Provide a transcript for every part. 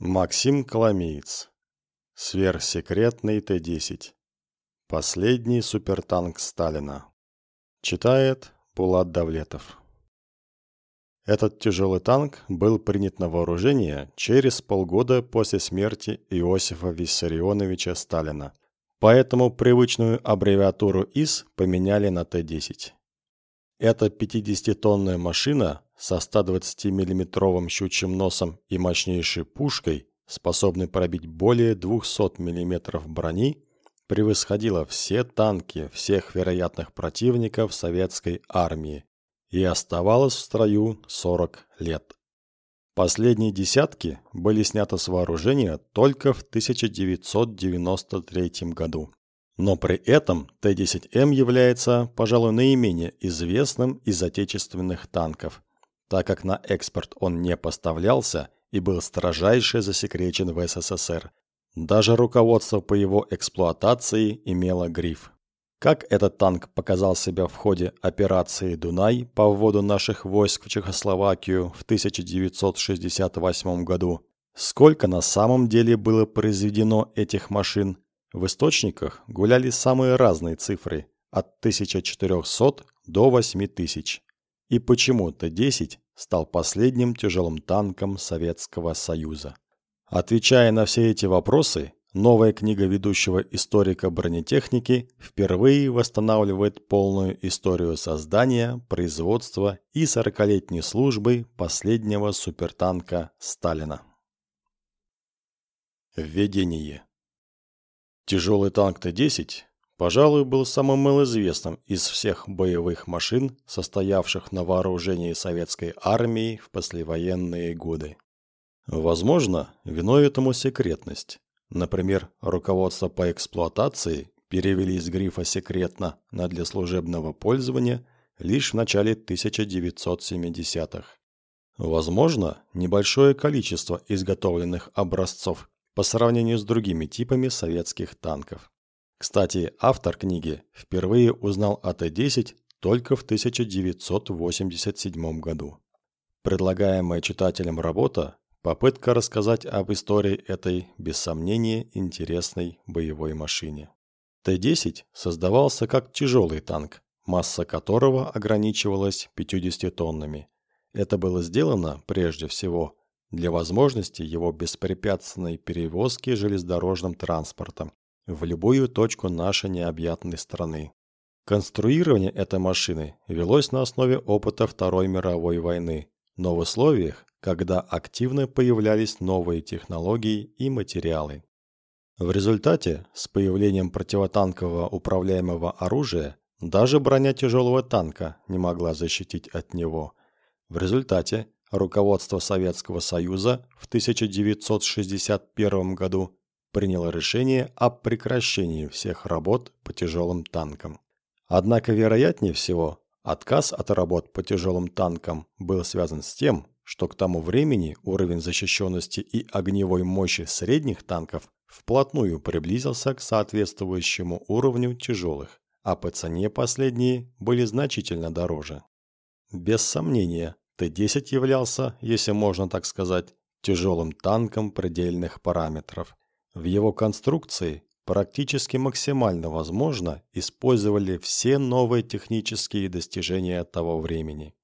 Максим Коломеец. Сверхсекретный Т-10. Последний супертанк Сталина. Читает Пулат Давлетов. Этот тяжелый танк был принят на вооружение через полгода после смерти Иосифа Виссарионовича Сталина. Поэтому привычную аббревиатуру ИС поменяли на Т-10. Эта 50-тонная машина со 120 миллиметровым щучьим носом и мощнейшей пушкой, способной пробить более 200 мм брони, превосходила все танки всех вероятных противников советской армии и оставалась в строю 40 лет. Последние десятки были сняты с вооружения только в 1993 году. Но при этом Т-10М является, пожалуй, наименее известным из отечественных танков, так как на экспорт он не поставлялся и был строжайше засекречен в СССР. Даже руководство по его эксплуатации имело гриф. Как этот танк показал себя в ходе операции «Дунай» по вводу наших войск в Чехословакию в 1968 году, сколько на самом деле было произведено этих машин, в источниках гуляли самые разные цифры – от 1400 до 8000. И почему Т-10 стал последним тяжелым танком Советского Союза? Отвечая на все эти вопросы, новая книга ведущего историка бронетехники впервые восстанавливает полную историю создания, производства и 40-летней службы последнего супертанка Сталина. Введение Тяжелый танк Т-10, пожалуй, был самым малоизвестным из всех боевых машин, состоявших на вооружении советской армии в послевоенные годы. Возможно, виной этому секретность. Например, руководство по эксплуатации перевели из грифа «секретно» на «для служебного пользования» лишь в начале 1970-х. Возможно, небольшое количество изготовленных образцов по сравнению с другими типами советских танков. Кстати, автор книги впервые узнал о Т-10 только в 1987 году. Предлагаемая читателям работа – попытка рассказать об истории этой, без сомнения, интересной боевой машине. Т-10 создавался как тяжелый танк, масса которого ограничивалась 50 тоннами. Это было сделано, прежде всего, для возможности его беспрепятственной перевозки железнодорожным транспортом в любую точку нашей необъятной страны. Конструирование этой машины велось на основе опыта Второй мировой войны, но в условиях, когда активно появлялись новые технологии и материалы. В результате, с появлением противотанкового управляемого оружия, даже броня тяжелого танка не могла защитить от него. В результате руководство Советского Союза в 1961 году приняло решение о прекращении всех работ по тяжелым танкам. Однако, вероятнее всего, отказ от работ по тяжелым танкам был связан с тем, что к тому времени уровень защищенности и огневой мощи средних танков вплотную приблизился к соответствующему уровню тяжелых, а по цене последние были значительно дороже. Без сомнения, Т-10 являлся, если можно так сказать, тяжелым танком предельных параметров. В его конструкции практически максимально возможно использовали все новые технические достижения того времени.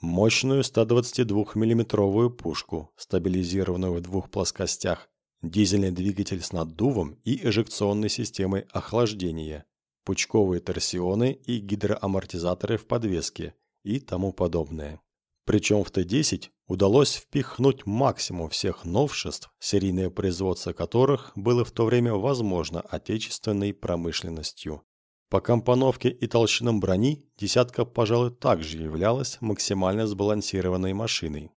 Мощную 122 миллиметровую пушку, стабилизированную в двух плоскостях, дизельный двигатель с наддувом и эжекционной системой охлаждения, пучковые торсионы и гидроамортизаторы в подвеске и тому подобное. Причем в Т-10 удалось впихнуть максимум всех новшеств, серийное производство которых было в то время возможно отечественной промышленностью. По компоновке и толщинам брони десятка, пожалуй, также являлась максимально сбалансированной машиной.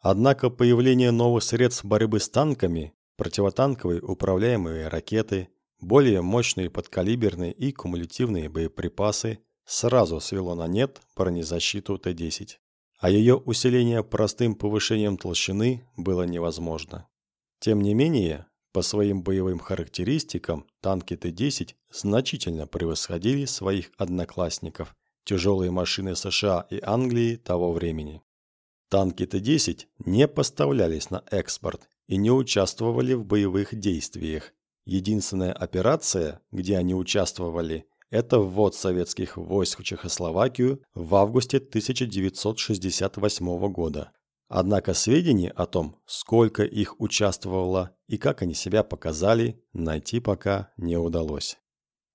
Однако появление новых средств борьбы с танками, противотанковые управляемые ракеты, более мощные подкалиберные и кумулятивные боеприпасы сразу свело на нет бронезащиту Т-10 а ее усиление простым повышением толщины было невозможно. Тем не менее, по своим боевым характеристикам танки Т-10 значительно превосходили своих одноклассников, тяжелые машины США и Англии того времени. Танки Т-10 не поставлялись на экспорт и не участвовали в боевых действиях. Единственная операция, где они участвовали, это ввод советских войск в Чехословакию в августе 1968 года. Однако сведений о том, сколько их участвовало и как они себя показали, найти пока не удалось.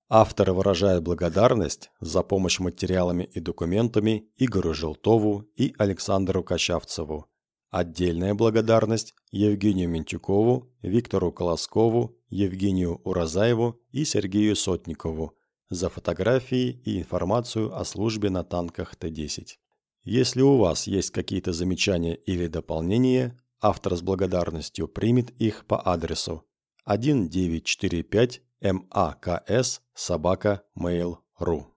Авторы выражают благодарность за помощь материалами и документами Игорю Желтову и Александру Качавцеву. Отдельная благодарность Евгению Ментюкову, Виктору Колоскову, Евгению Уразаеву и Сергею Сотникову за фотографии и информацию о службе на танках Т-10. Если у вас есть какие-то замечания или дополнения, автор с благодарностью примет их по адресу 1945 макс собака mail.ru